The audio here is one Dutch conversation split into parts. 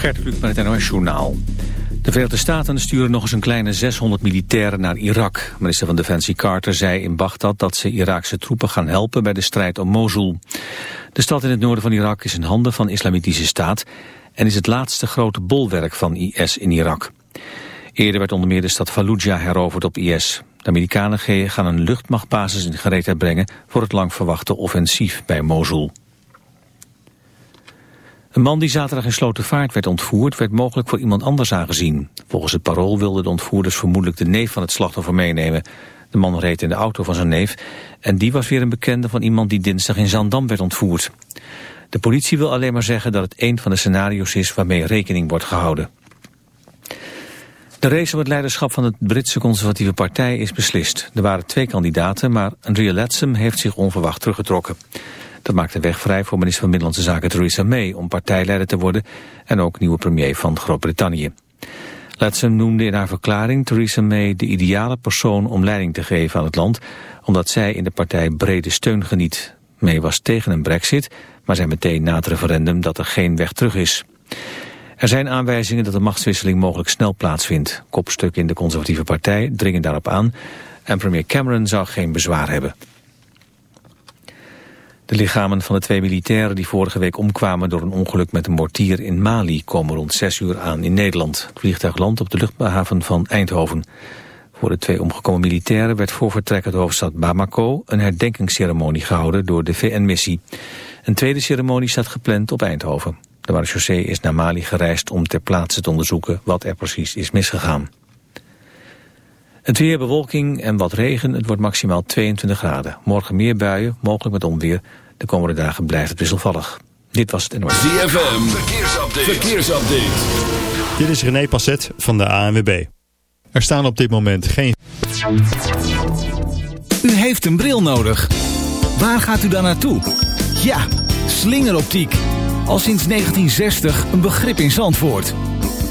Gert Kluk met het NOS Journaal. De Verenigde Staten sturen nog eens een kleine 600 militairen naar Irak. Minister van Defensie Carter zei in Bagdad dat ze Iraakse troepen gaan helpen bij de strijd om Mosul. De stad in het noorden van Irak is in handen van Islamitische Staat en is het laatste grote bolwerk van IS in Irak. Eerder werd onder meer de stad Fallujah heroverd op IS. De Amerikanen gaan een luchtmachtbasis in gereedheid brengen voor het lang verwachte offensief bij Mosul. Een man die zaterdag in Slotervaart werd ontvoerd... werd mogelijk voor iemand anders aangezien. Volgens het parool wilden de ontvoerders vermoedelijk de neef van het slachtoffer meenemen. De man reed in de auto van zijn neef... en die was weer een bekende van iemand die dinsdag in Zandam werd ontvoerd. De politie wil alleen maar zeggen dat het een van de scenario's is... waarmee rekening wordt gehouden. De race om het leiderschap van de Britse conservatieve partij is beslist. Er waren twee kandidaten, maar Andrea heeft zich onverwacht teruggetrokken. Dat maakt de weg vrij voor minister van Middellandse Zaken Theresa May om partijleider te worden en ook nieuwe premier van Groot-Brittannië. Letsen noemde in haar verklaring Theresa May de ideale persoon om leiding te geven aan het land, omdat zij in de partij brede steun geniet. May was tegen een brexit, maar zei meteen na het referendum dat er geen weg terug is. Er zijn aanwijzingen dat de machtswisseling mogelijk snel plaatsvindt. Kopstukken in de conservatieve partij dringen daarop aan en premier Cameron zou geen bezwaar hebben. De lichamen van de twee militairen die vorige week omkwamen door een ongeluk met een mortier in Mali komen rond 6 uur aan in Nederland. Het vliegtuig landt op de luchthaven van Eindhoven. Voor de twee omgekomen militairen werd voor vertrek uit de hoofdstad Bamako een herdenkingsceremonie gehouden door de VN-missie. Een tweede ceremonie staat gepland op Eindhoven. De marechaussee is naar Mali gereisd om ter plaatse te onderzoeken wat er precies is misgegaan. Het weer, bewolking en wat regen. Het wordt maximaal 22 graden. Morgen meer buien, mogelijk met onweer. De komende dagen blijft het wisselvallig. Dit was het NOS. ZFM, verkeersupdate. verkeersupdate. Dit is René Passet van de ANWB. Er staan op dit moment geen... U heeft een bril nodig. Waar gaat u dan naartoe? Ja, slingeroptiek. Al sinds 1960 een begrip in Zandvoort.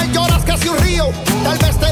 Él, lloras casi un río. Tal vez te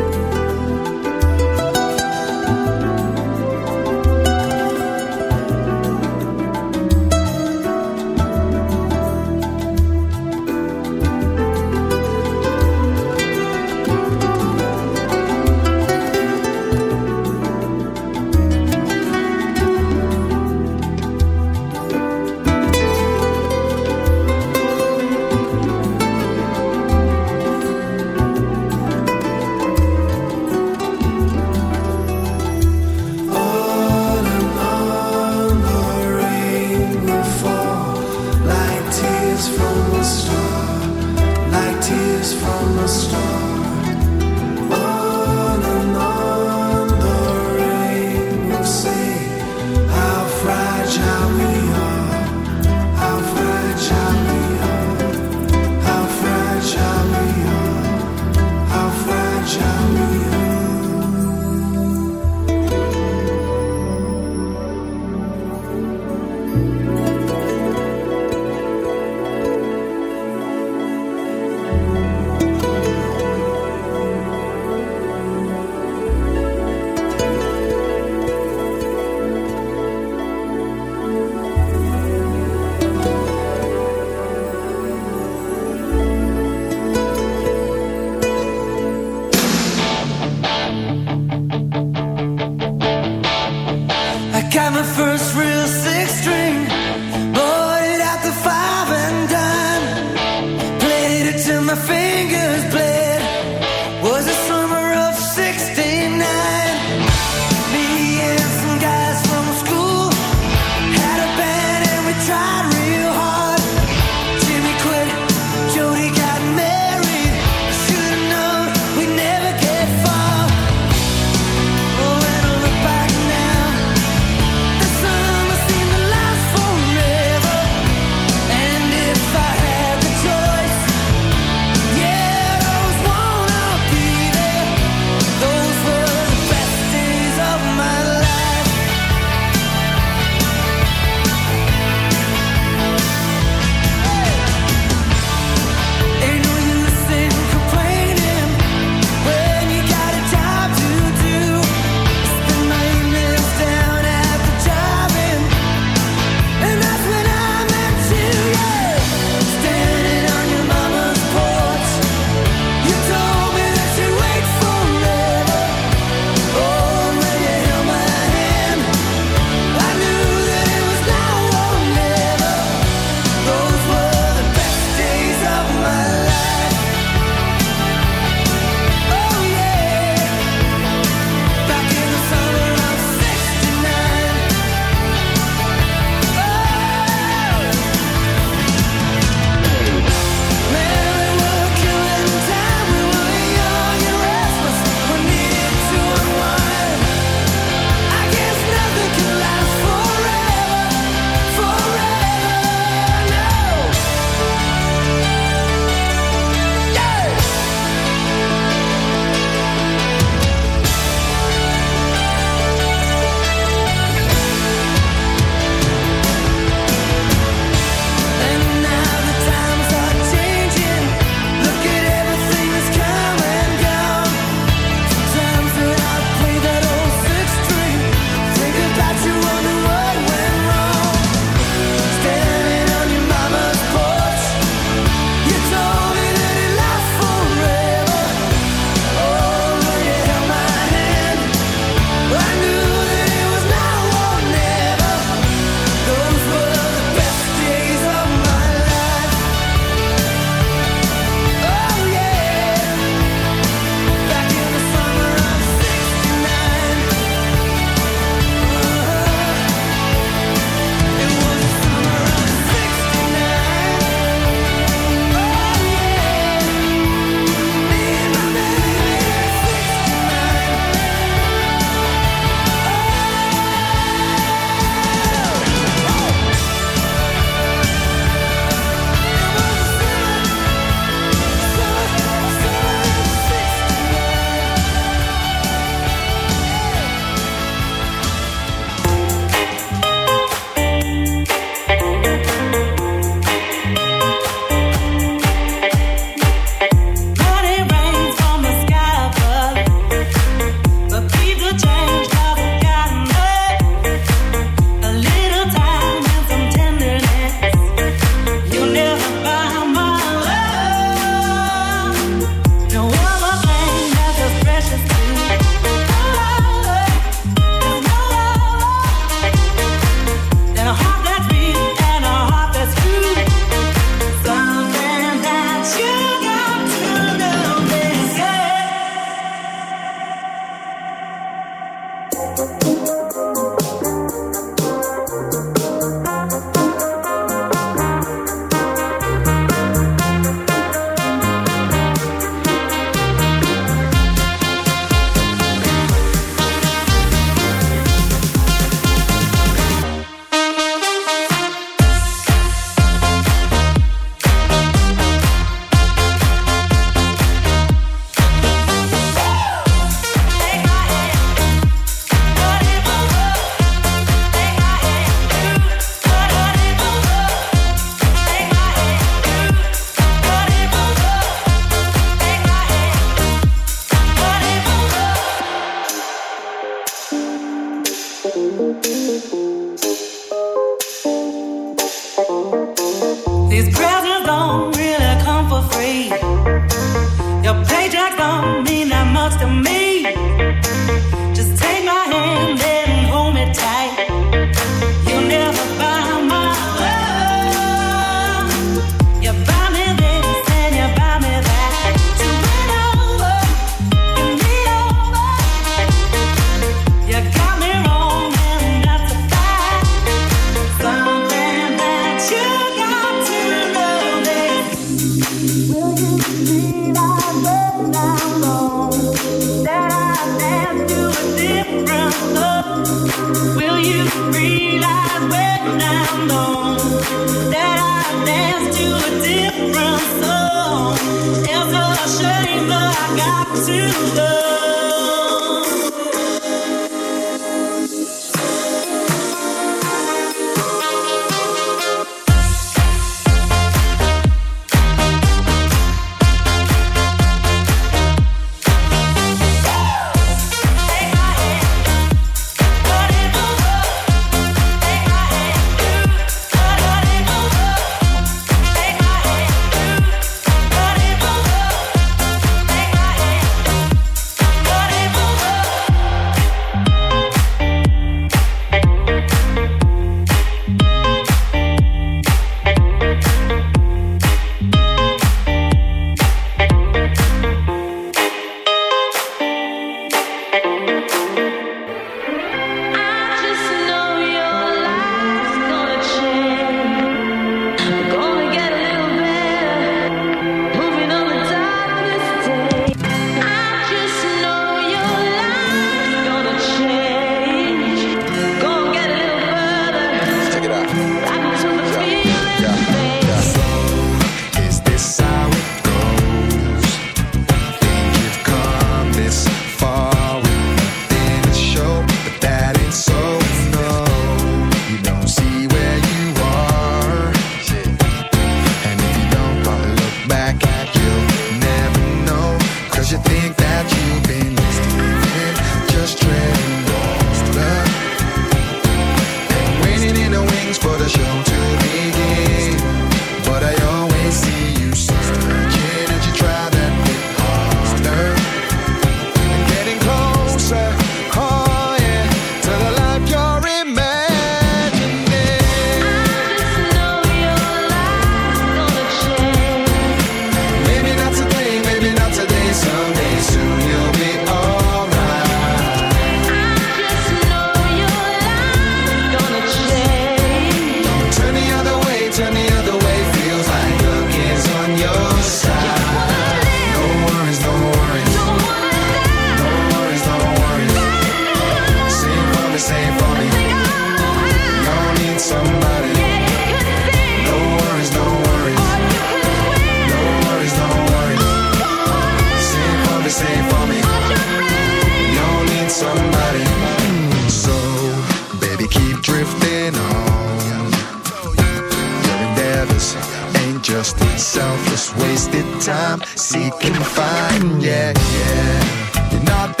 Time. Seek find, yeah, yeah. You're not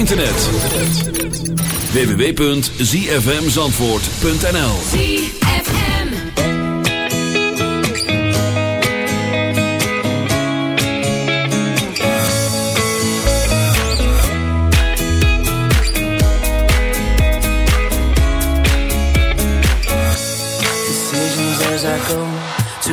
internet. www.zfmzandvoort.nl decisions as to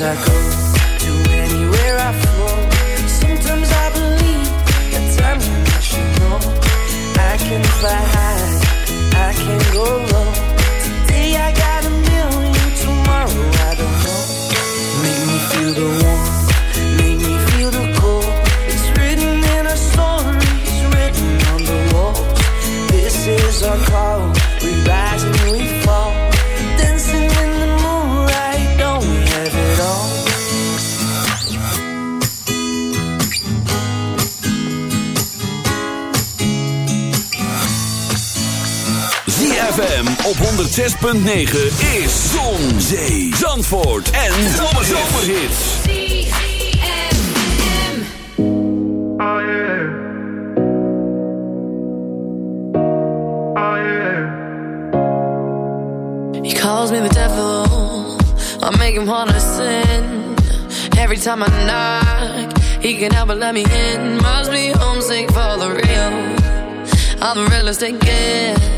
I go to anywhere I. Sometimes I believe, at times I'm rational. I can fly high, I can go low. 106.9 is Zon, Zee, Zandvoort en Zomerhits. He calls me the devil. I make him wanna sin. Every time I knock, he can help but let me in. Must be homesick for the real. I'm the realest it gets.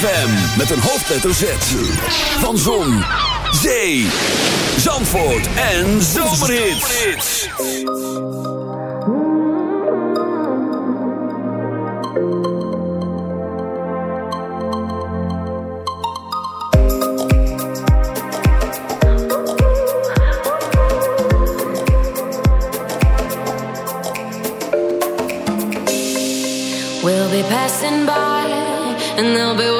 ZFM met een hoofdletter Z. Van Zon, Zee, Zandvoort en Zomerhits. We'll be passing by and they'll be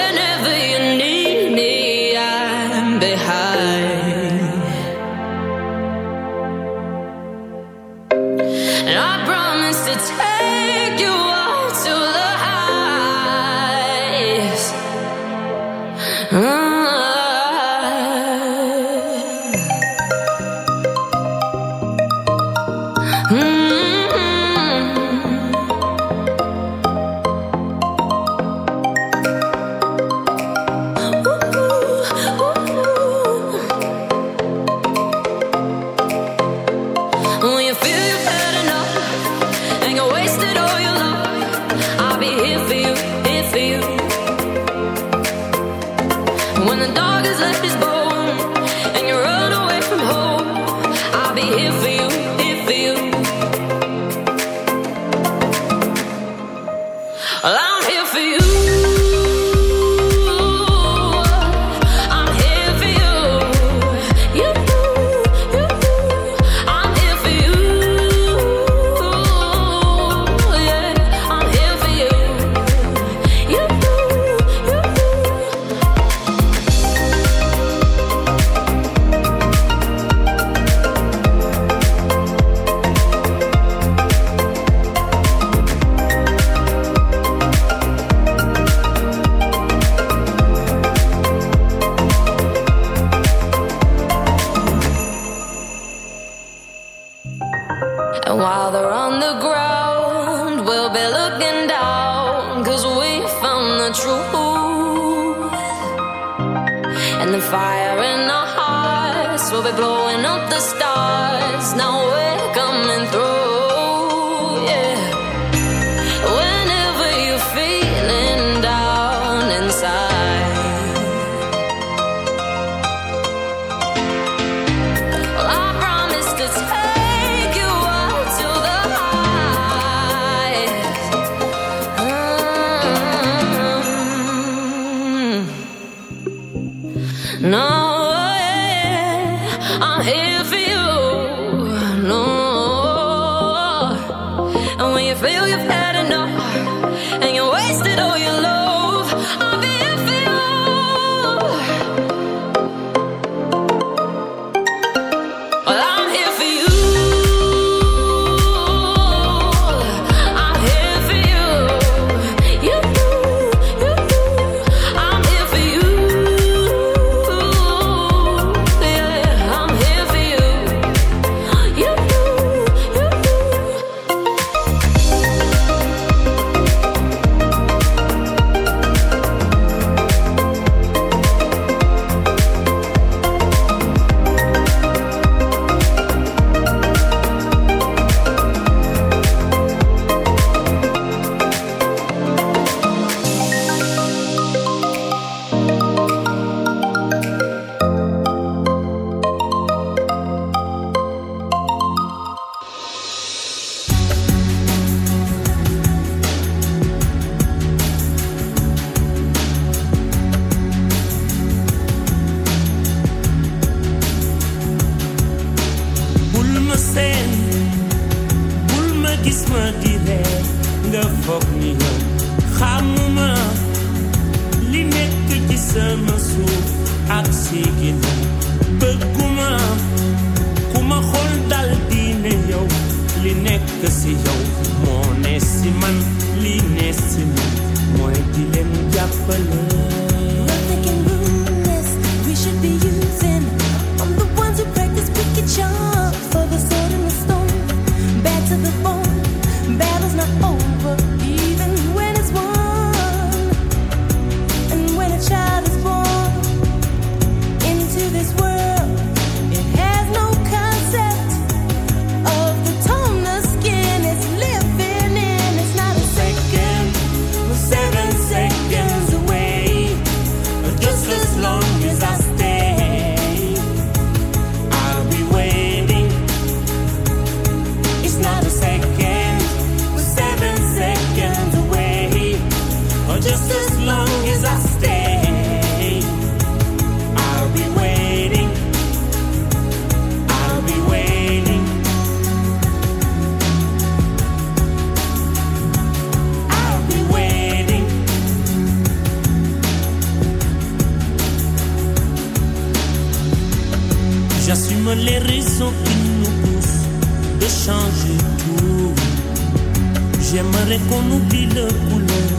faudrait qu'on oublie le couleur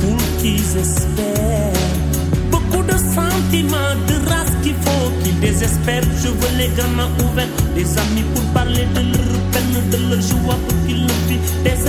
pour qu'ils espèrent. Beaucoup de sentiments, de race qu'il faut qu'ils désespèrent. Je veux les gamins ouverts, des amis pour parler de leur peine, de leur joie pour qu'ils le vivent. Des